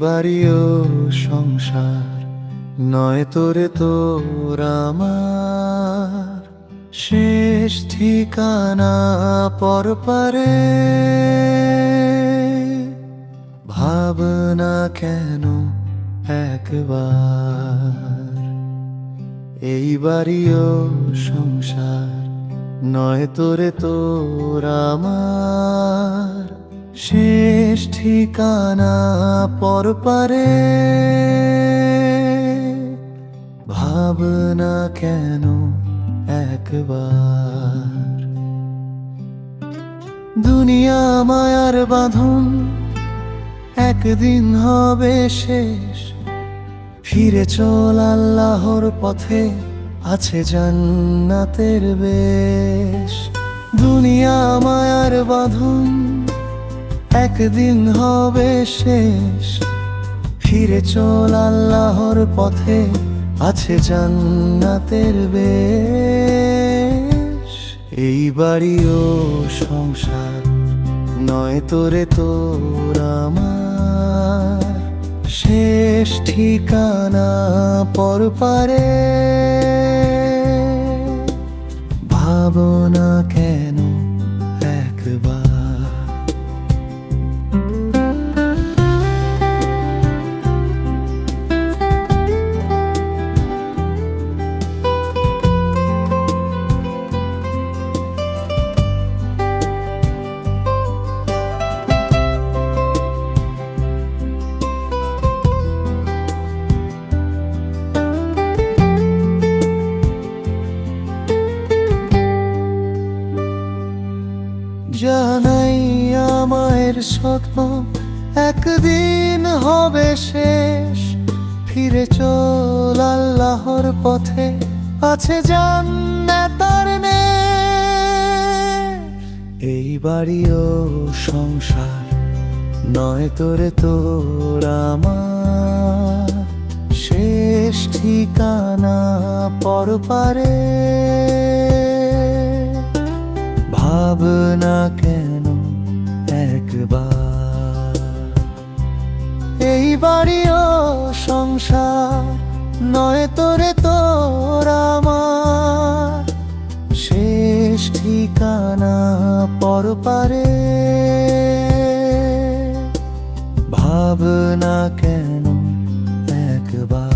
বাড়িও সংসার, নয় তোরে তোর আমার। শেষ ঠিকানা পর পারে। ভাবনা কেন একবার? এই বাড়িও সংসার, নয় তোরে তোর আমার। শেষ ঠিকানা পর পারে। ভাবনা কেন একবার? দুনিয়া মায়ার বাঁধন, একদিন হবে শেষ। ফিরে চল আল্লাহর পথে, আছে জান্নাতের বেশ। দুনিয়া মায়ার বাঁধন একদিন হবে শেষ। ফিরে চল আল্লাহর পথে, আছে জান্নাতের বেশ। এই বাড়িও সংসার, নয় তোরে তোর শেষ ঠিকানা পর পারে। জানাই আমায়ের স্বপ্ন, একদিন হবে শেষ। ফিরে চল আল্লাহর পথে, আছে জান্নাতার নেশ। এই বাড়িও সংসার, নয় তোরে, তোর আমার। শেষ ঠিকানা পর। পারে ভাবনা কেন একবার এই বাড়িও সংসার নয় তোরে তোর আমার শেষ ঠিকানা পর পারে ভাবনা কেন একবার